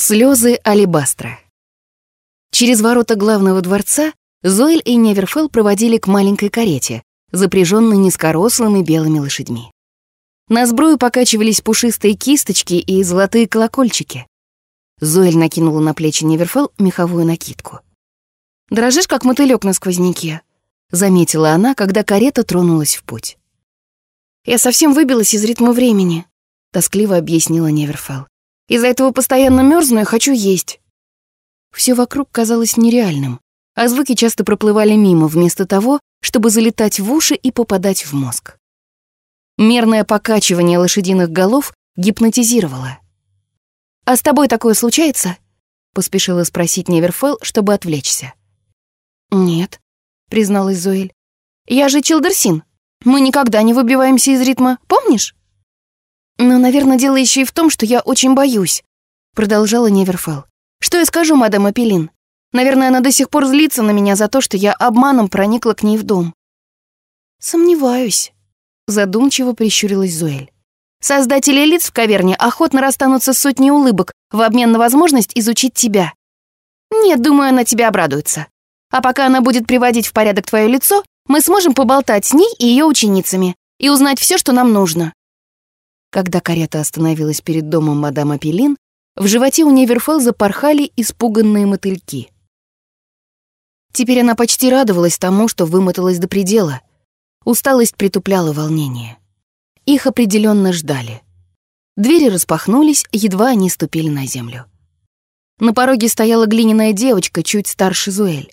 Слезы алебастра. Через ворота главного дворца Зоэль и Неверфелл проводили к маленькой карете, запряженной низкорослыми белыми лошадьми. На сбрую покачивались пушистые кисточки и золотые колокольчики. Зоэль накинула на плечи Неверфелл меховую накидку. «Дрожишь, как мотылёк на сквозняке», — заметила она, когда карета тронулась в путь. «Я совсем выбилась из ритма времени», — тоскливо объяснила Неверфелл. Из-за этого постоянно мерзну и хочу есть. Все вокруг казалось нереальным, а звуки часто проплывали мимо вместо того, чтобы залетать в уши и попадать в мозг. Мерное покачивание лошадиных голов гипнотизировало. «А с тобой такое случается?» — поспешила спросить Неверфелл, чтобы отвлечься. «Нет», — призналась Зоэль. «Я же Чилдерсин. Мы никогда не выбиваемся из ритма, помнишь?» «Но, наверное, дело еще и в том, что я очень боюсь», — продолжала Неверфелл. «Что я скажу, мадам Апеллин? Наверное, она до сих пор злится на меня за то, что я обманом проникла к ней в дом». «Сомневаюсь», — задумчиво прищурилась Зуэль. «Создатели лиц в каверне охотно расстанутся с сотней улыбок в обмен на возможность изучить тебя. Нет, думаю, она тебе обрадуется. А пока она будет приводить в порядок твое лицо, мы сможем поболтать с ней и ее ученицами и узнать все, что нам нужно. Когда карета остановилась перед домом мадам Апеллин, в животе у Неверфелл запорхали испуганные мотыльки. Теперь она почти радовалась тому, что вымоталась до предела. Усталость притупляла волнение. Их определенно ждали. Двери распахнулись, едва они ступили на землю. На пороге стояла глиняная девочка, чуть старше Зуэль.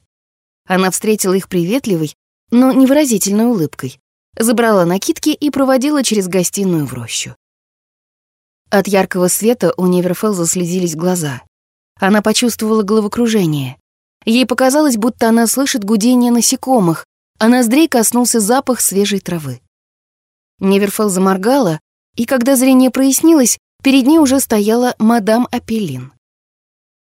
Она встретила их приветливой, но невыразительной улыбкой, забрала накидки и проводила через гостиную в рощу. От яркого света у Неверфелл заслезились глаза. Она почувствовала головокружение. Ей показалось, будто она слышит гудение насекомых, а ноздрей коснулся запах свежей травы. Неверфелл заморгала, и когда зрение прояснилось, перед ней уже стояла мадам Апеллин.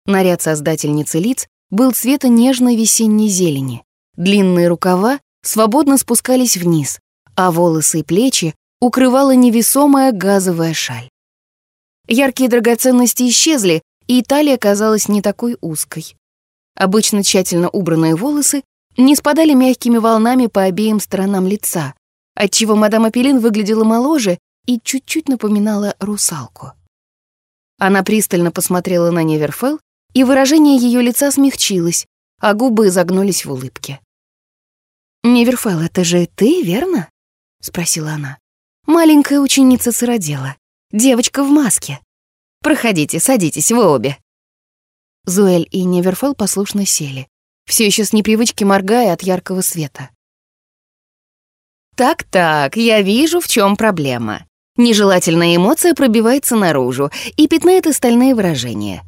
Наряд создательницы лиц был цвета нежной весенней зелени. Длинные рукава свободно спускались вниз, а волосы и плечи укрывала невесомая газовая шаль. Яркие драгоценности исчезли, и талия казалась не такой узкой. Обычно тщательно убранные волосы не спадали мягкими волнами по обеим сторонам лица, отчего мадам Апеллин выглядела моложе и чуть-чуть напоминала русалку. Она пристально посмотрела на Неверфелл, и выражение ее лица смягчилось, а губы загнулись в улыбке. «Неверфелл, это же ты, верно?» — спросила она. «Маленькая ученица сыродела. Девочка в маске. Проходите, садитесь, вы обе». Зуэль и Неверфелл послушно сели, все еще с непривычки моргая от яркого света. «Так-так, я вижу, в чем проблема. Нежелательная эмоция пробивается наружу и пятнает остальные выражения.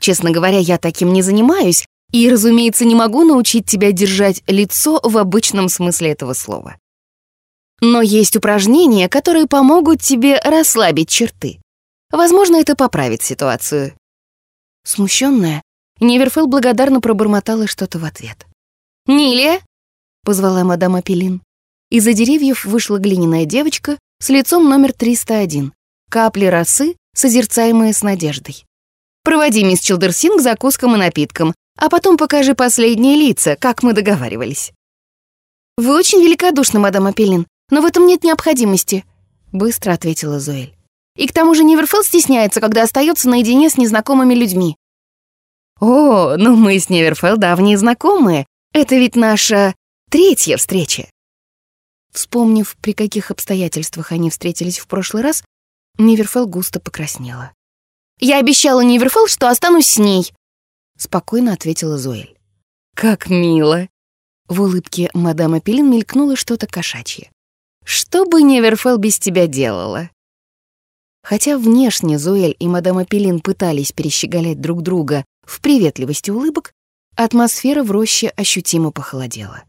Честно говоря, я таким не занимаюсь и, разумеется, не могу научить тебя держать лицо в обычном смысле этого слова. Но есть упражнения, которые помогут тебе расслабить черты. Возможно, это поправит ситуацию. Смущенная, Неверфелл благодарно пробормотала что-то в ответ. «Нилия!» — позвала мадам Апеллин. Из-за деревьев вышла глиняная девочка с лицом номер 301, капли росы, созерцаемые с надеждой. «Проводи мисс Чилдерсин к закускам и напиткам, а потом покажи последние лица, как мы договаривались». «Вы очень великодушны, мадам Апеллин, но в этом нет необходимости», — быстро ответила Зоэль. «И к тому же Неверфелл стесняется, когда остается наедине с незнакомыми людьми». «О, ну мы с Неверфелл давние знакомые. Это ведь наша третья встреча». Вспомнив, при каких обстоятельствах они встретились в прошлый раз, Неверфелл густо покраснела. «Я обещала Неверфелл, что останусь с ней», — спокойно ответила Зоэль. «Как мило!» В улыбке мадам Апеллин мелькнуло что-то кошачье. Что бы Неверфелл без тебя делала? Хотя внешне Зоэль и мадам Апеллин пытались перещеголять друг друга в приветливости улыбок, атмосфера в роще ощутимо похолодела.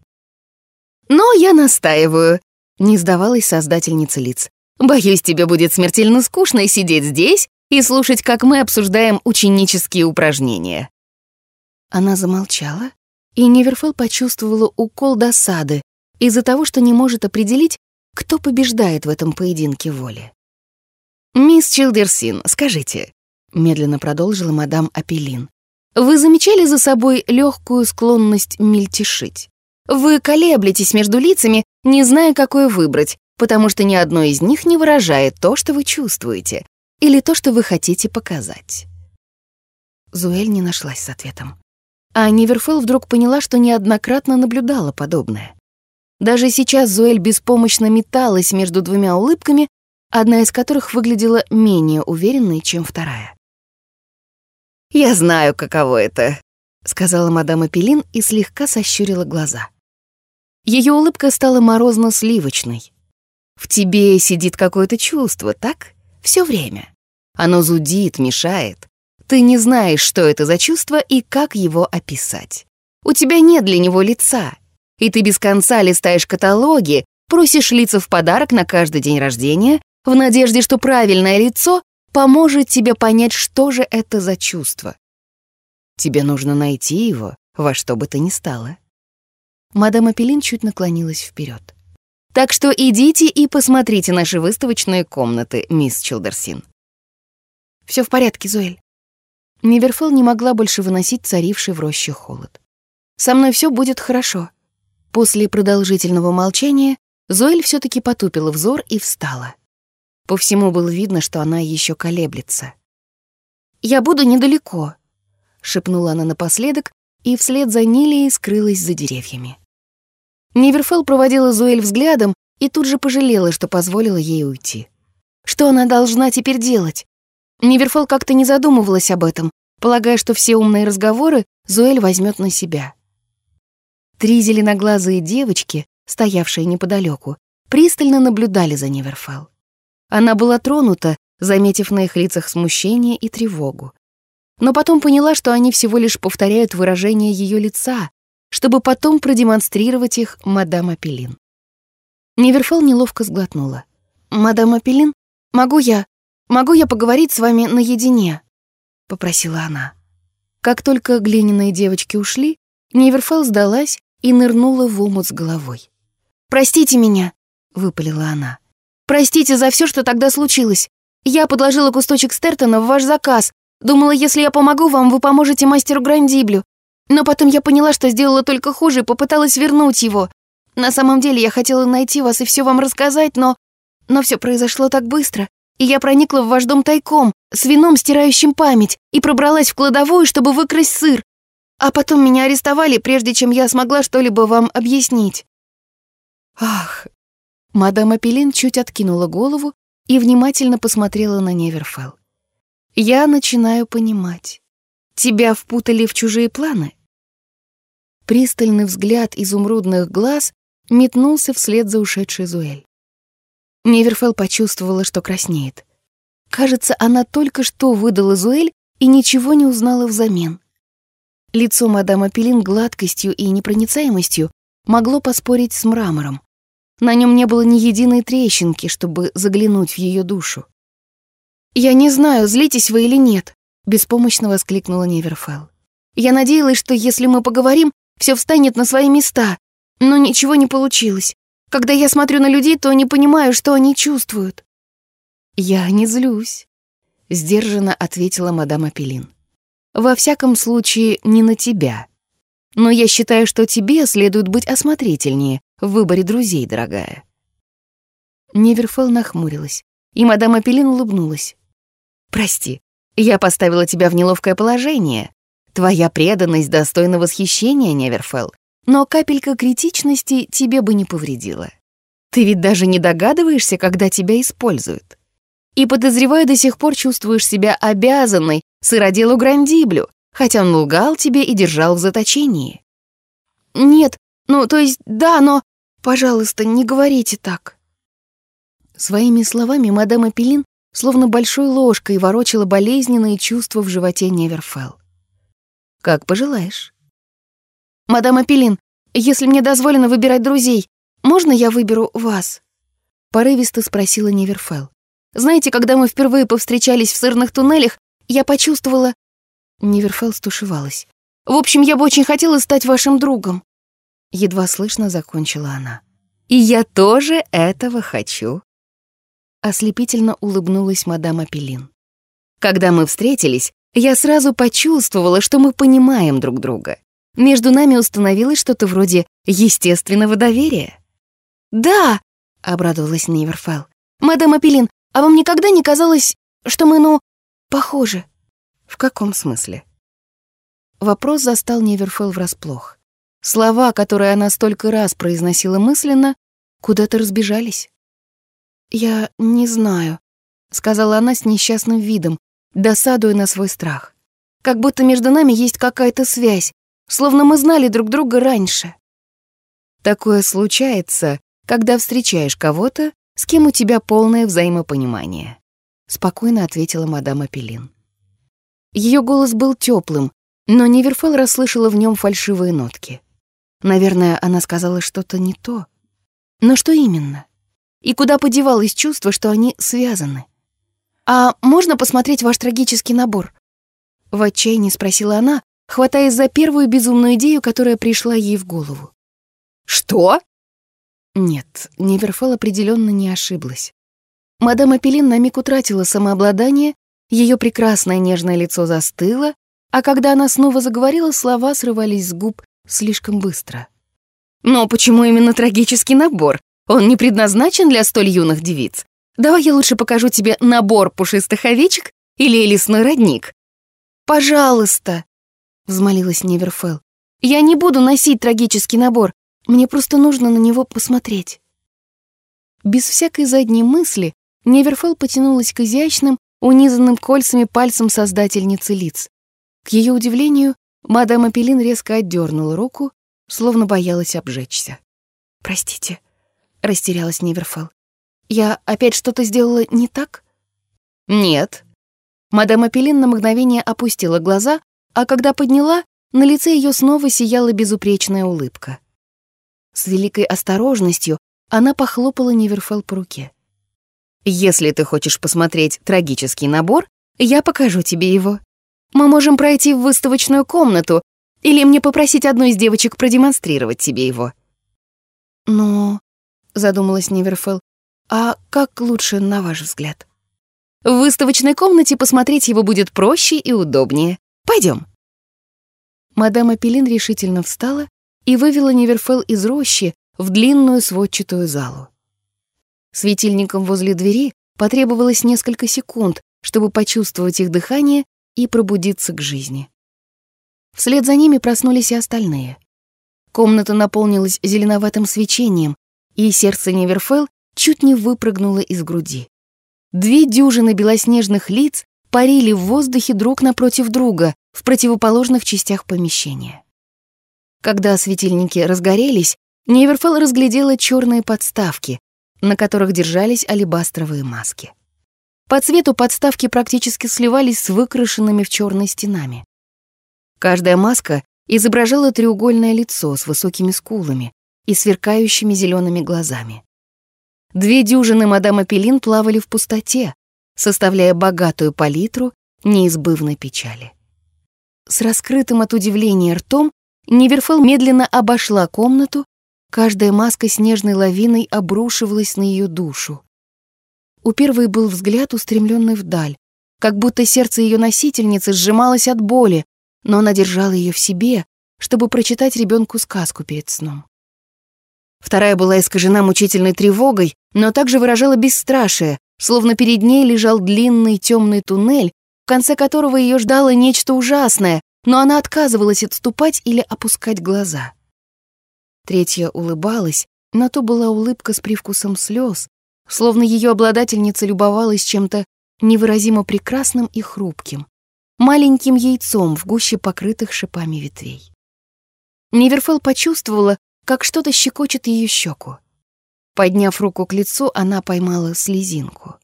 «Но я настаиваю», — не сдавалась создательница лиц. «Боюсь, тебе будет смертельно скучно сидеть здесь и слушать, как мы обсуждаем ученические упражнения». Она замолчала, и Неверфелл почувствовала укол досады из-за того, что не может определить, кто побеждает в этом поединке воли? «Мисс Чилдерсин, скажите, медленно продолжила мадам Апеллин. Вы замечали за собой легкую склонность мельтешить? Вы колеблетесь между лицами, не зная, какое выбрать, потому что ни одно из них не выражает то, что вы чувствуете, или то, что вы хотите показать. Зуэль не нашлась с ответом. А Ниверфелл вдруг поняла, что неоднократно наблюдала подобное. Даже сейчас Зуэль беспомощно металась между двумя улыбками, одна из которых выглядела менее уверенной, чем вторая. «Я знаю, каково это», — сказала мадам Апеллин и слегка сощурила глаза. Ее улыбка стала морозно-сливочной. «В тебе сидит какое-то чувство, так? Все время. Оно зудит, мешает. Ты не знаешь, что это за чувство и как его описать. У тебя нет для него лица, и ты без конца листаешь каталоги, просишь лица в подарок на каждый день рождения в надежде, что правильное лицо поможет тебе понять, что же это за чувство. Тебе нужно найти его во что бы то ни стало. Мадам Апеллин чуть наклонилась вперед. Так что идите и посмотрите наши выставочные комнаты, мисс Чилдерсин. Все в порядке, Зоэль. Ниверфелл не могла больше выносить царивший в роще холод. «Со мной все будет хорошо». После продолжительного молчания Зоэль все таки потупила взор и встала. По всему было видно, что она еще колеблется. «Я буду недалеко», — шепнула она напоследок, и вслед за Нилией скрылась за деревьями. Ниверфелл проводила Зоэль взглядом и тут же пожалела, что позволила ей уйти. Что она должна теперь делать? Ниверфол как-то не задумывалась об этом, полагая, что все умные разговоры Зуэль возьмет на себя. Три зеленоглазые девочки, стоявшие неподалеку, пристально наблюдали за Ниверфел. Она была тронута, заметив на их лицах смущение и тревогу. Но потом поняла, что они всего лишь повторяют выражение ее лица, чтобы потом продемонстрировать их мадам Апеллин. Ниверфел неловко сглотнула. «Мадам Апеллин, могу я...» «Могу я поговорить с вами наедине?» — попросила она. Как только глиняные девочки ушли, Неверфелл сдалась и нырнула в омут с головой. «Простите меня!» — выпалила она. «Простите за все, что тогда случилось. Я подложила кусточек Стертона в ваш заказ. Думала, если я помогу вам, вы поможете мастеру Грандиблю. Но потом я поняла, что сделала только хуже и попыталась вернуть его. На самом деле я хотела найти вас и все вам рассказать, но... Но все произошло так быстро и я проникла в ваш дом тайком, с вином, стирающим память, и пробралась в кладовую, чтобы выкрасть сыр. А потом меня арестовали, прежде чем я смогла что-либо вам объяснить». «Ах!» Мадам Апеллин чуть откинула голову и внимательно посмотрела на Неверфелл. «Я начинаю понимать. Тебя впутали в чужие планы?» Пристальный взгляд изумрудных глаз метнулся вслед за ушедшей Зуэль. Неверфелл почувствовала, что краснеет. Кажется, она только что выдала Зуэль и ничего не узнала взамен. Лицо мадам Апеллин гладкостью и непроницаемостью могло поспорить с мрамором. На нем не было ни единой трещинки, чтобы заглянуть в ее душу. «Я не знаю, злитесь вы или нет», — беспомощно воскликнула Неверфелл. «Я надеялась, что если мы поговорим, все встанет на свои места, но ничего не получилось. Когда я смотрю на людей, то не понимаю, что они чувствуют». «Я не злюсь», — сдержанно ответила мадам Апеллин. «Во всяком случае, не на тебя. Но я считаю, что тебе следует быть осмотрительнее в выборе друзей, дорогая». Неверфелл нахмурилась, и мадам Апеллин улыбнулась. «Прости, я поставила тебя в неловкое положение. Твоя преданность достойна восхищения, Неверфелл, но капелька критичности тебе бы не повредила. Ты ведь даже не догадываешься, когда тебя используют. И, подозреваю, до сих пор чувствуешь себя обязанной сыроделу Грандиблю, хотя он лгал тебе и держал в заточении. Нет, ну, то есть, да, но... Пожалуйста, не говорите так. Своими словами мадам Апеллин словно большой ложкой ворочала болезненные чувства в животе Неверфелл. «Как пожелаешь». «Мадам Апеллин, если мне дозволено выбирать друзей, можно я выберу вас?» Порывисто спросила Неверфелл. «Знаете, когда мы впервые повстречались в сырных туннелях, я почувствовала...» Неверфелл стушевалась. «В общем, я бы очень хотела стать вашим другом». Едва слышно закончила она. «И я тоже этого хочу». Ослепительно улыбнулась мадам Апеллин. Когда мы встретились, я сразу почувствовала, что мы понимаем друг друга. Между нами установилось что-то вроде естественного доверия. «Да!» — обрадовалась Ниверфелл. «Мадам Апеллин, а вам никогда не казалось, что мы, ну, похожи?» «В каком смысле?» Вопрос застал Неверфелл врасплох. Слова, которые она столько раз произносила мысленно, куда-то разбежались. «Я не знаю», — сказала она с несчастным видом, досадуя на свой страх. «Как будто между нами есть какая-то связь, словно мы знали друг друга раньше». Такое случается, когда встречаешь кого-то, с кем у тебя полное взаимопонимание, спокойно ответила мадам Апеллин. Ее голос был теплым, но Неверфелл расслышала в нем фальшивые нотки. Наверное, она сказала что-то не то. Но что именно? И куда подевалось чувство, что они связаны? «А можно посмотреть ваш трагический набор?» В отчаянии спросила она, хватаясь за первую безумную идею, которая пришла ей в голову. «Что?» Нет, Неверфел определенно не ошиблась. Мадам Апеллин на миг утратила самообладание, ее прекрасное нежное лицо застыло, а когда она снова заговорила, слова срывались с губ слишком быстро. «Но почему именно трагический набор? Он не предназначен для столь юных девиц. Давай я лучше покажу тебе набор пушистых овечек или лесной родник». «Пожалуйста», — взмолилась Неверфелл. «Я не буду носить трагический набор. Мне просто нужно на него посмотреть». Без всякой задней мысли Неверфелл потянулась к изящным, унизанным кольцами пальцам создательницы лиц. К ее удивлению, мадам Апеллин резко отдернула руку, словно боялась обжечься. «Простите», — растерялась Неверфелл. «Я опять что-то сделала не так?» «Нет». Мадам Апеллин на мгновение опустила глаза, а когда подняла, на лице ее снова сияла безупречная улыбка. С великой осторожностью она похлопала Неверфелл по руке. «Если ты хочешь посмотреть трагический набор, я покажу тебе его. Мы можем пройти в выставочную комнату, или мне попросить одну из девочек продемонстрировать тебе его». «Но...» — задумалась Неверфелл. «А как лучше, на ваш взгляд?» «В выставочной комнате посмотреть его будет проще и удобнее. Пойдем. Мадам Апеллин решительно встала и вывела Неверфелл из рощи в длинную сводчатую залу. Светильникам возле двери потребовалось несколько секунд, чтобы почувствовать их дыхание и пробудиться к жизни. Вслед за ними проснулись и остальные. Комната наполнилась зеленоватым свечением, и сердце Неверфелл чуть не выпрыгнуло из груди. Две дюжины белоснежных лиц парили в воздухе друг напротив друга в противоположных частях помещения. Когда светильники разгорелись, Неверфелл разглядела черные подставки, на которых держались алебастровые маски. По цвету подставки практически сливались с выкрашенными в черной стенами. Каждая маска изображала треугольное лицо с высокими скулами и сверкающими зелеными глазами. Две дюжины мадам Апеллин плавали в пустоте, составляя богатую палитру неизбывной печали. С раскрытым от удивления ртом Неверфелл медленно обошла комнату, каждая маска снежной лавиной обрушивалась на ее душу. У первой был взгляд, устремленный вдаль, как будто сердце ее носительницы сжималось от боли, но она держала ее в себе, чтобы прочитать ребенку сказку перед сном. Вторая была искажена мучительной тревогой, но также выражала бесстрашие, словно перед ней лежал длинный темный туннель, в конце которого ее ждало нечто ужасное, но она отказывалась отступать или опускать глаза. Третья улыбалась, но то была улыбка с привкусом слез, словно ее обладательница любовалась чем-то невыразимо прекрасным и хрупким, маленьким яйцом в гуще покрытых шипами ветвей. Неверфелл почувствовала, как что-то щекочет ее щеку. Подняв руку к лицу, она поймала слезинку.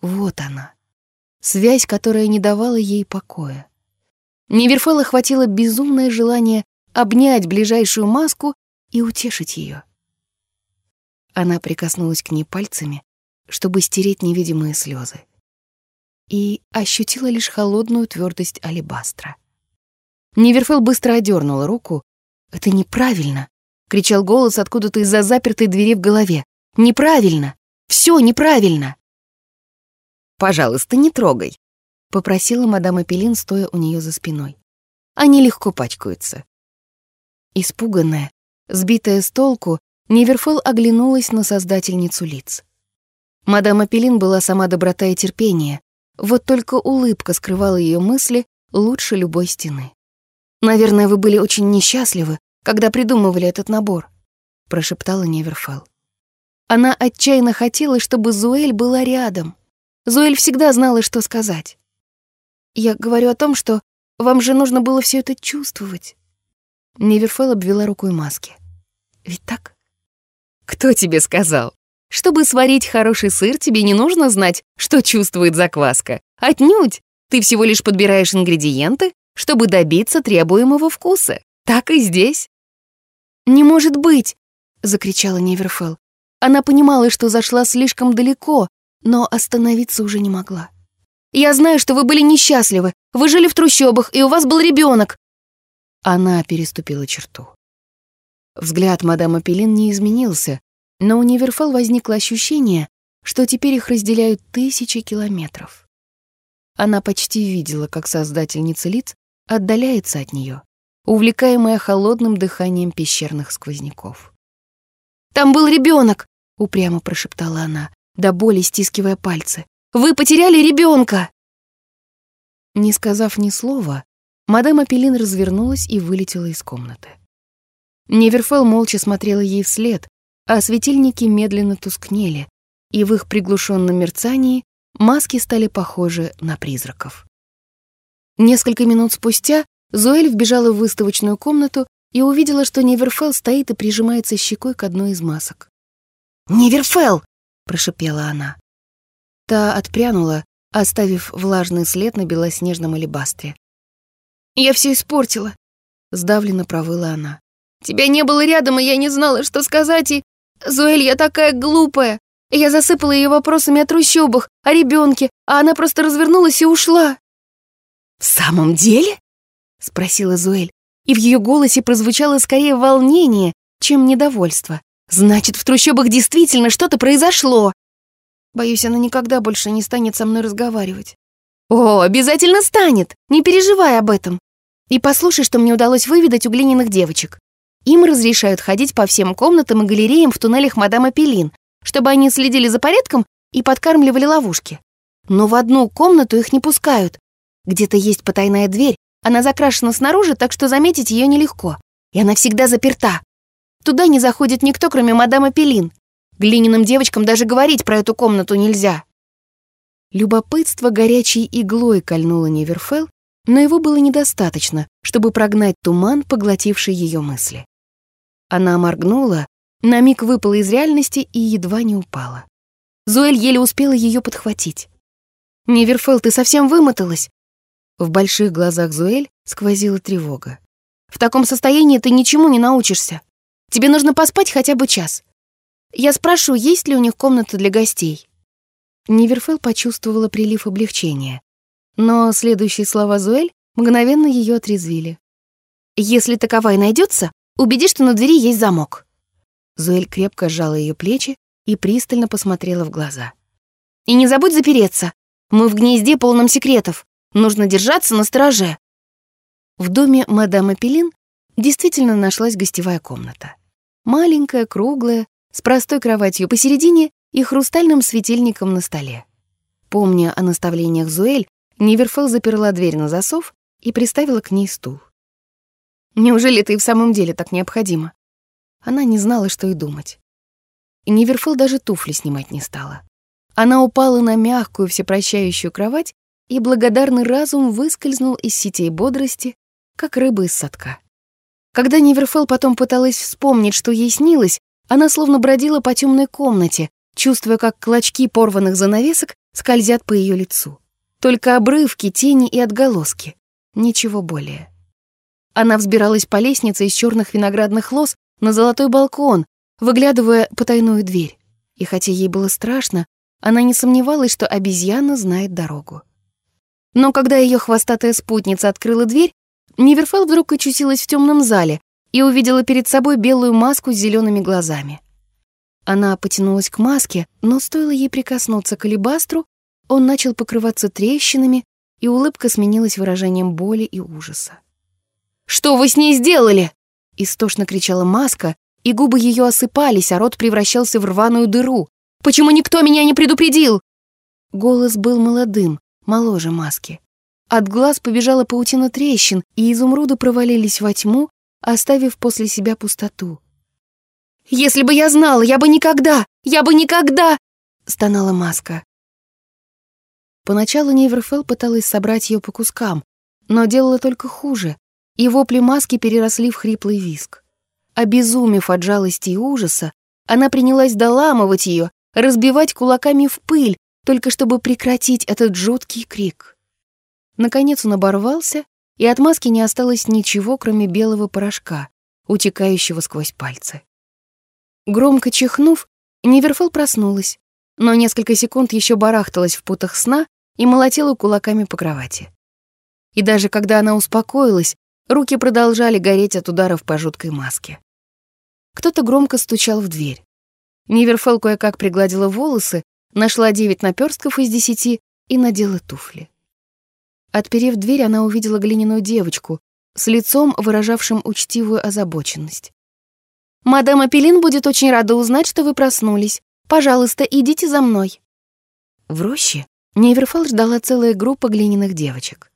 Вот она, связь, которая не давала ей покоя. Неверфелла хватило безумное желание обнять ближайшую маску и утешить ее. Она прикоснулась к ней пальцами, чтобы стереть невидимые слезы, и ощутила лишь холодную твердость алебастра. Неверфел быстро одернула руку. «Это неправильно!» — кричал голос откуда-то из-за запертой двери в голове. «Неправильно! Все неправильно!» «Пожалуйста, не трогай!» — попросила мадам Апеллин, стоя у нее за спиной. «Они легко пачкаются». Испуганная, сбитая с толку, Неверфелл оглянулась на создательницу лиц. Мадам Апеллин была сама доброта и терпение, вот только улыбка скрывала ее мысли лучше любой стены. «Наверное, вы были очень несчастливы, когда придумывали этот набор», — прошептала Неверфелл. Она отчаянно хотела, чтобы Зуэль была рядом. Зуэль всегда знала, что сказать. «Я говорю о том, что вам же нужно было все это чувствовать». Неверфелл обвела рукой маски. «Ведь так?» «Кто тебе сказал? Чтобы сварить хороший сыр, тебе не нужно знать, что чувствует закваска. Отнюдь! Ты всего лишь подбираешь ингредиенты, чтобы добиться требуемого вкуса. Так и здесь». «Не может быть!» — закричала Неверфелл. Она понимала, что зашла слишком далеко, но остановиться уже не могла. «Я знаю, что вы были несчастливы. Вы жили в трущобах, и у вас был ребенок. Она переступила черту. Взгляд мадам Апеллин не изменился, но у Неверфел возникло ощущение, что теперь их разделяют тысячи километров. Она почти видела, как создательница лиц отдаляется от нее, увлекаемая холодным дыханием пещерных сквозняков. «Там был ребенок!» — упрямо прошептала она, до боли стискивая пальцы. «Вы потеряли ребенка!» Не сказав ни слова, мадам Апеллин развернулась и вылетела из комнаты. Неверфелл молча смотрела ей вслед, а светильники медленно тускнели, и в их приглушенном мерцании маски стали похожи на призраков. Несколько минут спустя Зоэль вбежала в выставочную комнату и увидела, что Неверфелл стоит и прижимается щекой к одной из масок. «Неверфелл!» — прошипела она. Та отпрянула, оставив влажный след на белоснежном алебастре. «Я все испортила», — сдавленно провыла она. «Тебя не было рядом, и я не знала, что сказать, и... Зуэль, я такая глупая. Я засыпала ее вопросами о трущобах, о ребенке, а она просто развернулась и ушла». «В самом деле?» — спросила Зуэль, и в ее голосе прозвучало скорее волнение, чем недовольство. «Значит, в трущобах действительно что-то произошло!» Боюсь, она никогда больше не станет со мной разговаривать. «О, обязательно станет! Не переживай об этом! И послушай, что мне удалось выведать у глиняных девочек. Им разрешают ходить по всем комнатам и галереям в туннелях мадам Апеллин, чтобы они следили за порядком и подкармливали ловушки. Но в одну комнату их не пускают. Где-то есть потайная дверь, она закрашена снаружи, так что заметить ее нелегко. И она всегда заперта. Туда не заходит никто, кроме мадам Апеллин. Глиняным девочкам даже говорить про эту комнату нельзя. Любопытство горячей иглой кольнуло Неверфелл, но его было недостаточно, чтобы прогнать туман, поглотивший ее мысли. Она моргнула, на миг выпала из реальности и едва не упала. Зоэль еле успела ее подхватить. «Неверфелл, ты совсем вымоталась?» В больших глазах Зуэль сквозила тревога. «В таком состоянии ты ничему не научишься. Тебе нужно поспать хотя бы час. Я спрошу, есть ли у них комната для гостей?» Ниверфелл почувствовала прилив облегчения. Но следующие слова Зуэль мгновенно ее отрезвили. «Если таковая найдется, убеди, что на двери есть замок». Зуэль крепко сжала ее плечи и пристально посмотрела в глаза. «И не забудь запереться. Мы в гнезде полном секретов. Нужно держаться на стороже». В доме мадам Апеллин действительно нашлась гостевая комната. Маленькая, круглая, с простой кроватью посередине и хрустальным светильником на столе. Помня о наставлениях Зуэль, Ниверфелл заперла дверь на засов и приставила к ней стул. «Неужели это и в самом деле так необходимо?» Она не знала, что и думать. Ниверфелл даже туфли снимать не стала. Она упала на мягкую всепрощающую кровать, и благодарный разум выскользнул из сетей бодрости, как рыба из садка. Когда Ниверфелл потом пыталась вспомнить, что ей снилось, она словно бродила по темной комнате, чувствуя, как клочки порванных занавесок скользят по ее лицу. Только обрывки, тени и отголоски. Ничего более. Она взбиралась по лестнице из черных виноградных лоз на золотой балкон, выглядывая потайную дверь. И хотя ей было страшно, она не сомневалась, что обезьяна знает дорогу. Но когда ее хвостатая спутница открыла дверь, Ниверфелл вдруг очутилась в темном зале и увидела перед собой белую маску с зелеными глазами. Она потянулась к маске, но стоило ей прикоснуться к алебастру, он начал покрываться трещинами и улыбка сменилась выражением боли и ужаса. «Что вы с ней сделали?» Истошно кричала маска, и губы ее осыпались, а рот превращался в рваную дыру. «Почему никто меня не предупредил?» Голос был молодым, моложе маски. От глаз побежала паутина трещин, и изумруды провалились во тьму, оставив после себя пустоту. «Если бы я знала, я бы никогда, я бы никогда!» — стонала маска. Поначалу Неверфелл пыталась собрать ее по кускам, но делала только хуже, и вопли маски переросли в хриплый виск. Обезумев от жалости и ужаса, она принялась доламывать ее, разбивать кулаками в пыль, только чтобы прекратить этот жуткий крик. Наконец он оборвался, и от маски не осталось ничего, кроме белого порошка, утекающего сквозь пальцы. Громко чихнув, Неверфелл проснулась, но несколько секунд еще барахталась в путах сна и молотила кулаками по кровати. И даже когда она успокоилась, руки продолжали гореть от ударов по жуткой маске. Кто-то громко стучал в дверь. Неверфелл кое-как пригладила волосы, нашла девять наперстков из десяти и надела туфли. Отперев дверь, она увидела глиняную девочку с лицом, выражавшим учтивую озабоченность. «Мадам Апеллин будет очень рада узнать, что вы проснулись. Пожалуйста, идите за мной». В роще Неверфелл ждала целая группа глиняных девочек.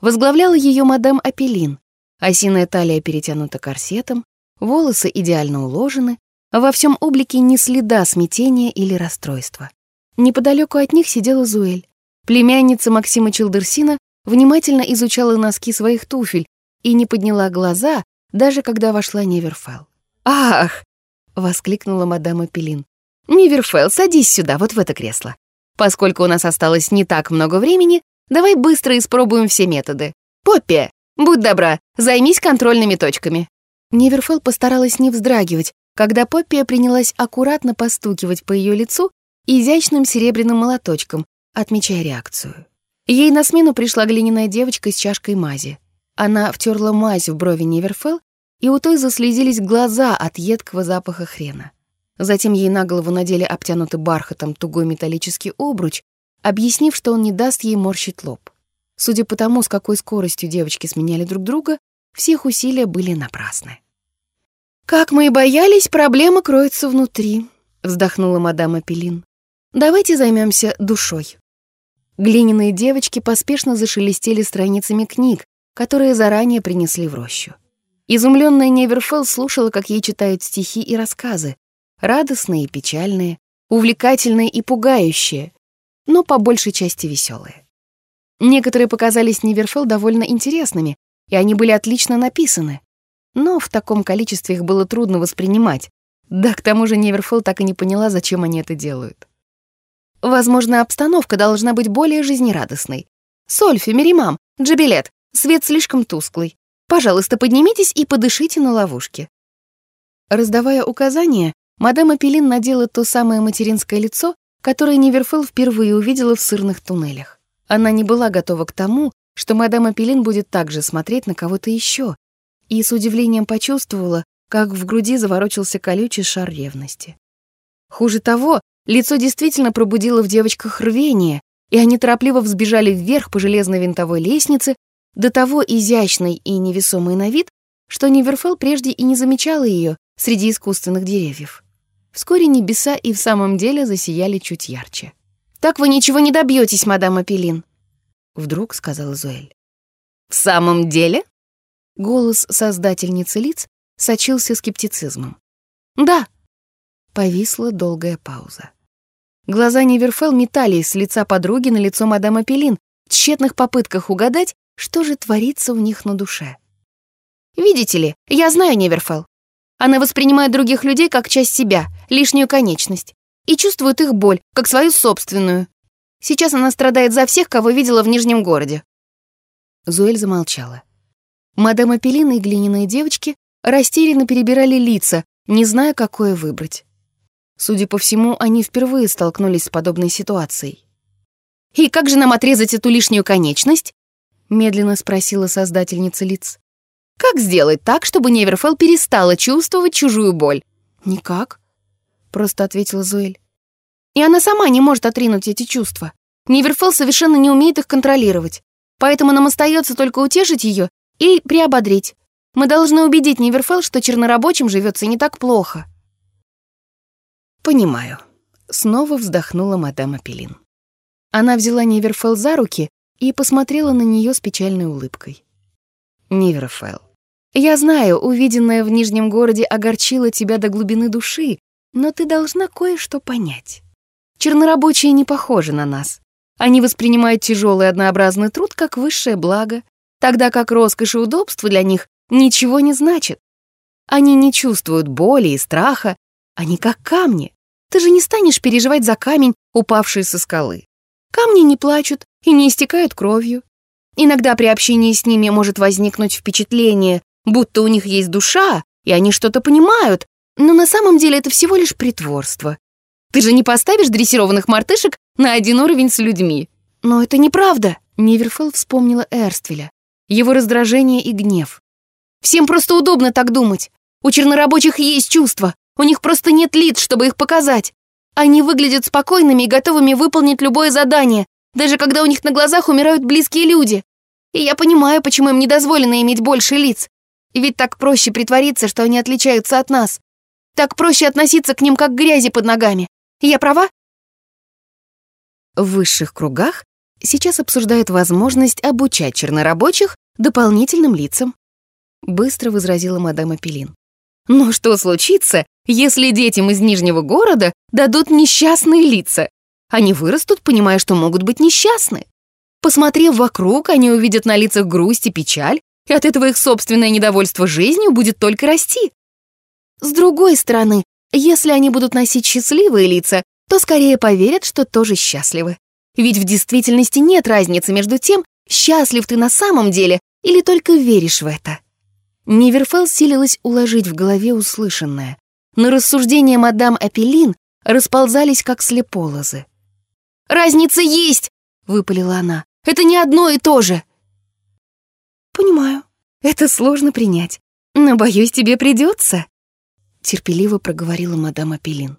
Возглавляла ее мадам Апеллин. Осиная талия перетянута корсетом, волосы идеально уложены, а во всем облике ни следа смятения или расстройства. Неподалеку от них сидела Зуэль. Племянница Максима Челдерсина внимательно изучала носки своих туфель и не подняла глаза, даже когда вошла Неверфелл. «Ах!» — воскликнула мадам Апеллин. «Неверфелл, садись сюда, вот в это кресло. Поскольку у нас осталось не так много времени, давай быстро испробуем все методы. Поппи, будь добра, займись контрольными точками». Неверфелл постаралась не вздрагивать, когда Поппия принялась аккуратно постукивать по ее лицу изящным серебряным молоточком, отмечая реакцию. Ей на смену пришла глиняная девочка с чашкой мази. Она втерла мазь в брови Неверфелл, и у той заслезились глаза от едкого запаха хрена. Затем ей на голову надели обтянутый бархатом тугой металлический обруч, объяснив, что он не даст ей морщить лоб. Судя по тому, с какой скоростью девочки сменяли друг друга, всех усилия были напрасны. «Как мы и боялись, проблема кроется внутри», — вздохнула мадам Апеллин. «Давайте займемся душой». Глиняные девочки поспешно зашелестели страницами книг, которые заранее принесли в рощу. Изумленная Неверфелл слушала, как ей читают стихи и рассказы, радостные и печальные, увлекательные и пугающие, но по большей части веселые. Некоторые показались Неверфелл довольно интересными, и они были отлично написаны, но в таком количестве их было трудно воспринимать, да к тому же Неверфелл так и не поняла, зачем они это делают. Возможно, обстановка должна быть более жизнерадостной. Сольфи, Меримам, Джабилет, свет слишком тусклый. Пожалуйста, поднимитесь и подышите на ловушке. Раздавая указания, мадам Апеллин надела то самое материнское лицо, которое Неверфелл впервые увидела в сырных туннелях. Она не была готова к тому, что мадам Апеллин будет также смотреть на кого-то еще, и с удивлением почувствовала, как в груди заворочился колючий шар ревности. Хуже того, лицо действительно пробудило в девочках рвение, и они торопливо взбежали вверх по железной винтовой лестнице, до того изящной и невесомой на вид, что Неверфелл прежде и не замечала ее среди искусственных деревьев. Вскоре небеса и в самом деле засияли чуть ярче. «Так вы ничего не добьетесь, мадам Апеллин», — вдруг сказала Зуэль. «В самом деле?» Голос создательницы лиц сочился скептицизмом. «Да». Повисла долгая пауза. Глаза Неверфелл метались с лица подруги на лицо мадам Апеллин в тщетных попытках угадать, что же творится у них на душе. «Видите ли, я знаю Неверфелл. Она воспринимает других людей как часть себя, лишнюю конечность, и чувствует их боль, как свою собственную. Сейчас она страдает за всех, кого видела в Нижнем городе». Зуэль замолчала. Мадам Апеллина и глиняные девочки растерянно перебирали лица, не зная, какое выбрать. Судя по всему, они впервые столкнулись с подобной ситуацией. «И как же нам отрезать эту лишнюю конечность?» — медленно спросила создательница лиц. «Как сделать так, чтобы Неверфелл перестала чувствовать чужую боль?» «Никак», — просто ответила Зуэль. «И она сама не может отринуть эти чувства. Неверфелл совершенно не умеет их контролировать. Поэтому нам остается только утешить ее и приободрить. Мы должны убедить Неверфелл, что чернорабочим живется не так плохо. Понимаю. Снова вздохнула мадам Апеллин. Она взяла Неверфелл за руки и посмотрела на нее с печальной улыбкой. Неверфелл, я знаю, увиденное в Нижнем городе огорчило тебя до глубины души, но ты должна кое-что понять. Чернорабочие не похожи на нас. Они воспринимают тяжелый однообразный труд как высшее благо, тогда как роскошь и удобство для них ничего не значит. Они не чувствуют боли и страха, они как камни. Ты же не станешь переживать за камень, упавший со скалы. Камни не плачут и не истекают кровью. Иногда при общении с ними может возникнуть впечатление, будто у них есть душа, и они что-то понимают, но на самом деле это всего лишь притворство. Ты же не поставишь дрессированных мартышек на один уровень с людьми. Но это неправда. Неверфелл вспомнила Эрствеля, его раздражение и гнев. Всем просто удобно так думать. У чернорабочих есть чувства, у них просто нет лиц, чтобы их показать. Они выглядят спокойными и готовыми выполнить любое задание, даже когда у них на глазах умирают близкие люди. И я понимаю, почему им не дозволено иметь больше лиц. Ведь так проще притвориться, что они отличаются от нас. Так проще относиться к ним, как к грязи под ногами. Я права? В высших кругах сейчас обсуждают возможность обучать чернорабочих дополнительным лицам. Быстро возразила мадам Апеллин. Но что случится, если детям из Нижнего города дадут несчастные лица? Они вырастут, понимая, что могут быть несчастны. Посмотрев вокруг, они увидят на лицах грусть и печаль, и от этого их собственное недовольство жизнью будет только расти. С другой стороны, если они будут носить счастливые лица, то скорее поверят, что тоже счастливы. Ведь в действительности нет разницы между тем, счастлив ты на самом деле или только веришь в это. Ниверфелл силилась уложить в голове услышанное, но рассуждения мадам Апеллин расползались как слеполозы. «Разница есть!» — выпалила она. «Это не одно и то же!» «Понимаю, это сложно принять, но, боюсь, тебе придется», — терпеливо проговорила мадам Апеллин.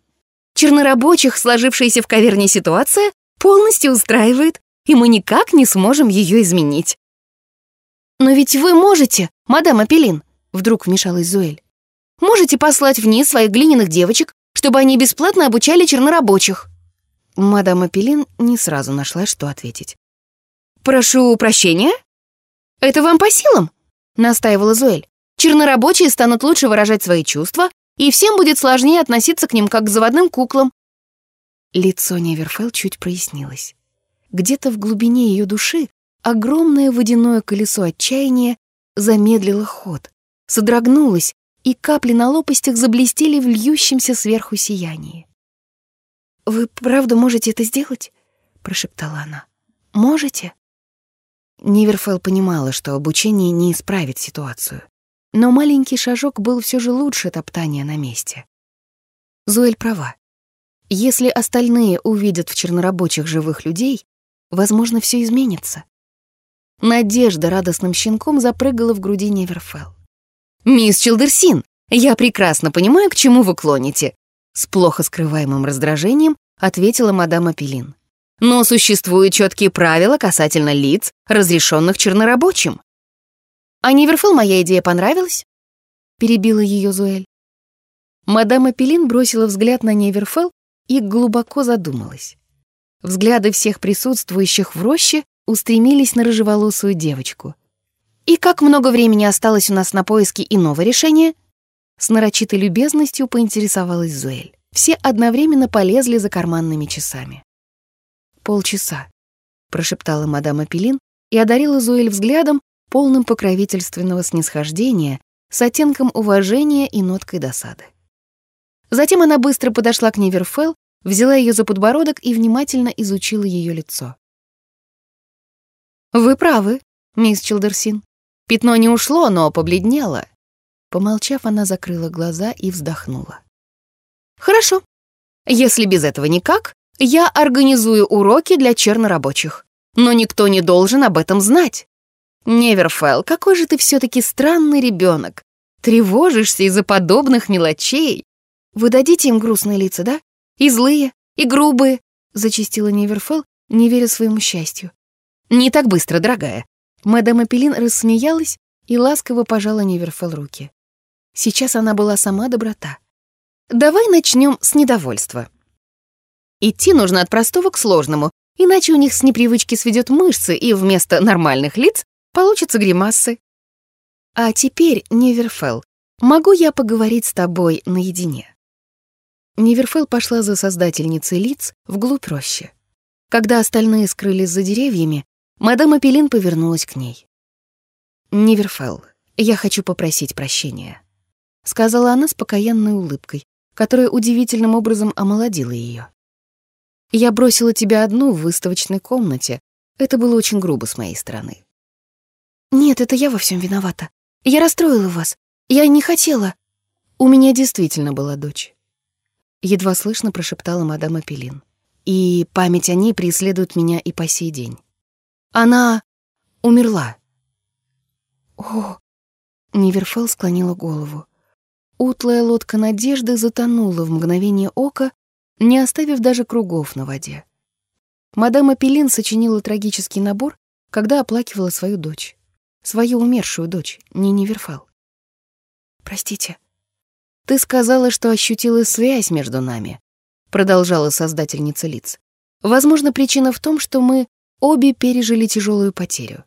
«Чернорабочих, сложившаяся в каверне ситуация, полностью устраивает, и мы никак не сможем ее изменить». «Но ведь вы можете, мадам Апеллин», — вдруг вмешалась Зуэль. «Можете послать вниз своих глиняных девочек, чтобы они бесплатно обучали чернорабочих». Мадам Апеллин не сразу нашла, что ответить. «Прошу прощения?» «Это вам по силам?» — настаивала Зуэль. «Чернорабочие станут лучше выражать свои чувства, и всем будет сложнее относиться к ним, как к заводным куклам». Лицо Неверфелл чуть прояснилось. Где-то в глубине ее души огромное водяное колесо отчаяния замедлило ход, содрогнулось, и капли на лопастях заблестели в льющемся сверху сиянии. «Вы правда можете это сделать?» — прошептала она. «Можете?» Ниверфелл понимала, что обучение не исправит ситуацию. Но маленький шажок был все же лучше топтания на месте. Зоэль права. Если остальные увидят в чернорабочих живых людей, возможно, все изменится. Надежда радостным щенком запрыгала в груди Неверфелл. «Мисс Чилдерсин, я прекрасно понимаю, к чему вы клоните», с плохо скрываемым раздражением ответила мадам Апеллин но существуют четкие правила касательно лиц, разрешенных чернорабочим. «А Ниверфилл моя идея понравилась?» — перебила ее Зуэль. Мадам Апеллин бросила взгляд на Неверфелл и глубоко задумалась. Взгляды всех присутствующих в роще устремились на рыжеволосую девочку. «И как много времени осталось у нас на поиски иного решения?» С нарочитой любезностью поинтересовалась Зуэль. Все одновременно полезли за карманными часами полчаса», — прошептала мадам Апеллин и одарила Зоэль взглядом, полным покровительственного снисхождения, с оттенком уважения и ноткой досады. Затем она быстро подошла к Неверфелл, взяла ее за подбородок и внимательно изучила ее лицо. «Вы правы, мисс Чилдерсин. Пятно не ушло, но побледнело». Помолчав, она закрыла глаза и вздохнула. «Хорошо. Если без этого никак, я организую уроки для чернорабочих, но никто не должен об этом знать. Неверфелл, какой же ты все-таки странный ребенок. Тревожишься из-за подобных мелочей. Вы дадите им грустные лица, да? И злые, и грубые, зачастила Неверфелл, не веря своему счастью. Не так быстро, дорогая. Мэдам Апеллин рассмеялась и ласково пожала Неверфел руки. Сейчас она была сама доброта. «Давай начнем с недовольства. Идти нужно от простого к сложному, иначе у них с непривычки сведет мышцы, и вместо нормальных лиц получатся гримасы. А теперь, Неверфел, могу я поговорить с тобой наедине?» Неверфел пошла за создательницей лиц вглубь рощи. Когда остальные скрылись за деревьями, мадам Апеллин повернулась к ней. «Неверфел, я хочу попросить прощения», — сказала она с покаянной улыбкой, которая удивительным образом омолодила ее. «Я бросила тебя одну в выставочной комнате. Это было очень грубо с моей стороны». «Нет, это я во всем виновата. Я расстроила вас. Я не хотела». «У меня действительно была дочь», — едва слышно прошептала мадам Апеллин. «И память о ней преследует меня и по сей день. Она умерла». «О!» Ниверфел склонила голову. Утлая лодка надежды затонула в мгновение ока, не оставив даже кругов на воде. Мадам Апеллин сочинила трагический набор, когда оплакивала свою дочь. Свою умершую дочь, не Ниверфел. «Простите». «Ты сказала, что ощутила связь между нами», — продолжала создательница лиц. «Возможно, причина в том, что мы обе пережили тяжелую потерю.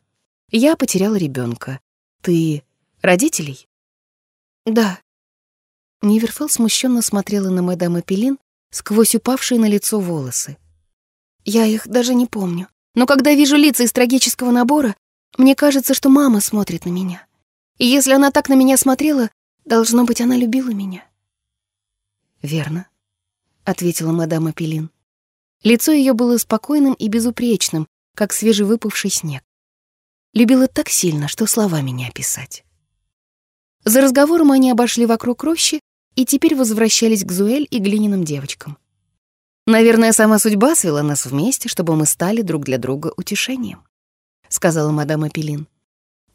Я потеряла ребенка, ты родителей? Да. Ниверфелл смущенно смотрела на мадам Апеллин сквозь упавшие на лицо волосы. Я их даже не помню. Но когда вижу лица из трагического набора, мне кажется, что мама смотрит на меня. И если она так на меня смотрела, должно быть, она любила меня. Верно, ответила мадам Апеллин. Лицо ее было спокойным и безупречным, как свежевыпавший снег. Любила так сильно, что словами не описать. За разговором они обошли вокруг рощи и теперь возвращались к Зуэль и глиняным девочкам. «Наверное, сама судьба свела нас вместе, чтобы мы стали друг для друга утешением», — сказала мадам Апеллин.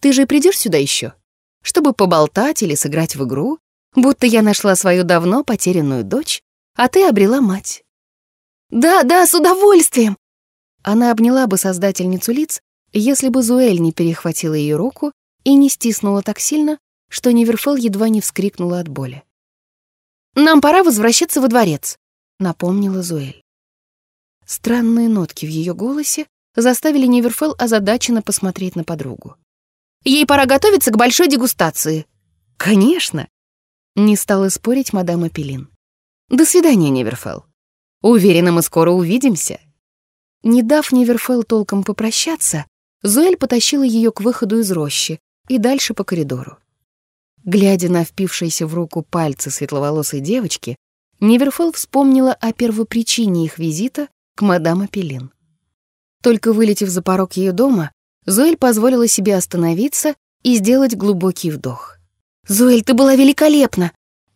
«Ты же придешь сюда еще, чтобы поболтать или сыграть в игру, будто я нашла свою давно потерянную дочь, а ты обрела мать». «Да, да, с удовольствием!» Она обняла бы создательницу лиц если бы Зуэль не перехватила ее руку и не стиснула так сильно, что Неверфел едва не вскрикнула от боли. «Нам пора возвращаться во дворец», — напомнила Зуэль. Странные нотки в ее голосе заставили Неверфел озадаченно посмотреть на подругу. «Ей пора готовиться к большой дегустации». «Конечно», — не стала спорить мадам Апеллин. «До свидания, Неверфел. Уверена, мы скоро увидимся». Не дав Неверфел толком попрощаться, Зоэль потащила ее к выходу из рощи и дальше по коридору. Глядя на впившиеся в руку пальцы светловолосой девочки, Неверфелл вспомнила о первопричине их визита к мадам Апеллин. Только вылетев за порог ее дома, Зоэль позволила себе остановиться и сделать глубокий вдох. «Зоэль, ты была великолепна!»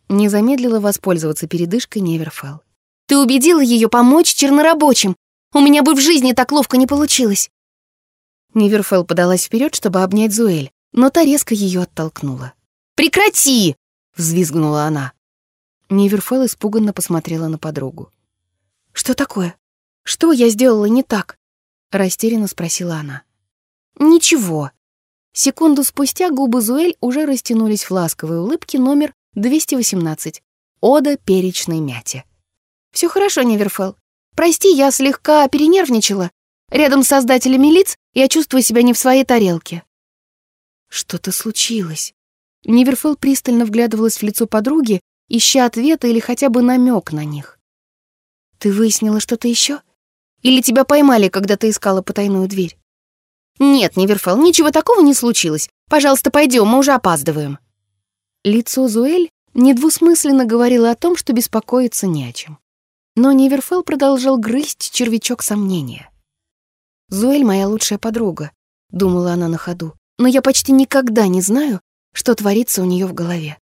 Не замедлила воспользоваться передышкой Неверфелл. «Ты убедила ее помочь чернорабочим! У меня бы в жизни так ловко не получилось!» Ниверфелл подалась вперед, чтобы обнять Зуэль, но та резко ее оттолкнула. «Прекрати!» — взвизгнула она. Ниверфелл испуганно посмотрела на подругу. «Что такое? Что я сделала не так?» — растерянно спросила она. «Ничего». Секунду спустя губы Зуэль уже растянулись в ласковой улыбке номер 218. Ода перечной мяте. Все хорошо, Неверфелл. Прости, я слегка перенервничала. Рядом с создателями лиц я чувствую себя не в своей тарелке. Что-то случилось. Ниверфелл пристально вглядывалась в лицо подруги, ища ответа или хотя бы намек на них. Ты выяснила что-то еще? Или тебя поймали, когда ты искала потайную дверь? Нет, Ниверфелл, ничего такого не случилось. Пожалуйста, пойдем, мы уже опаздываем. Лицо Зуэль недвусмысленно говорило о том, что беспокоиться не о чем. Но Ниверфелл продолжал грызть червячок сомнения. «Зуэль моя лучшая подруга», — думала она на ходу, «но я почти никогда не знаю, что творится у нее в голове.